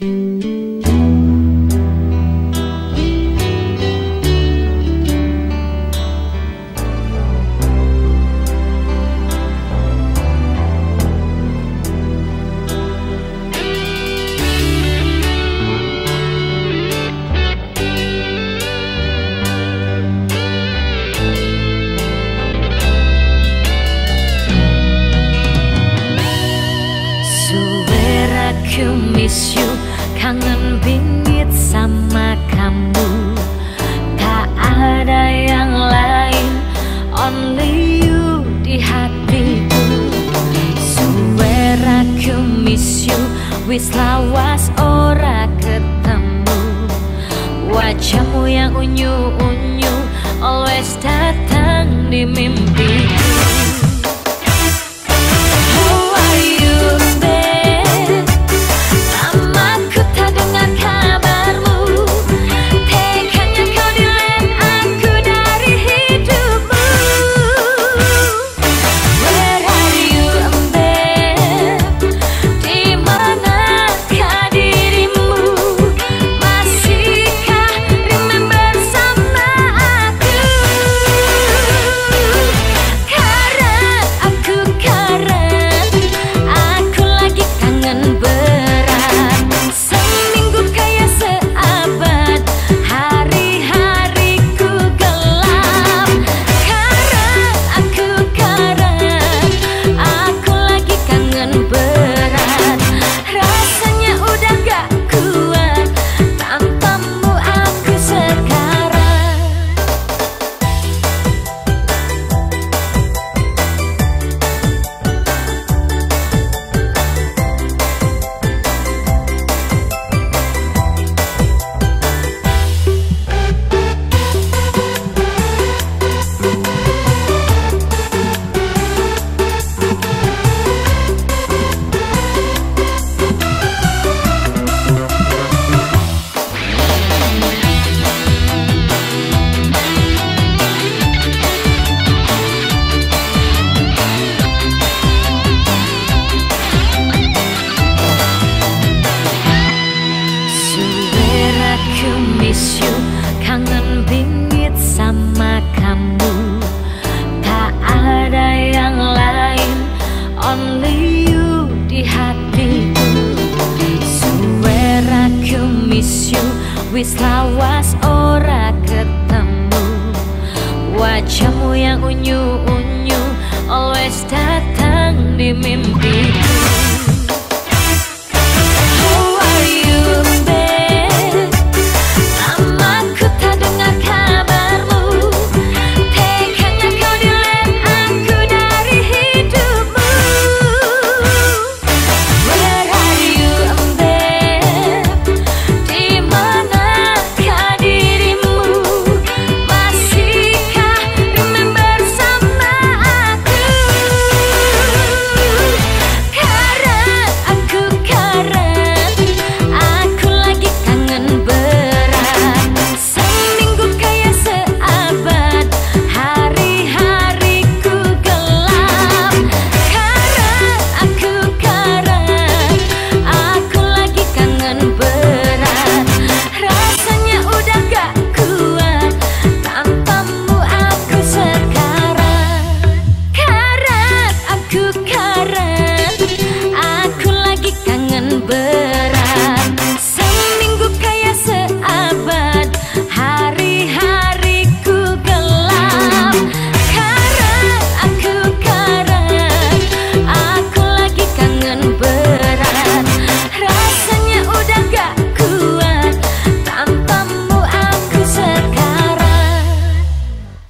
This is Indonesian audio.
Música Wis lawas ora ketemu. Wajahmu yang unyu-unyu Always datang di mimpiku miss you. Wis lawas ora ketemu. Wajahmu yang unyu-unyu Always datang di mimpiku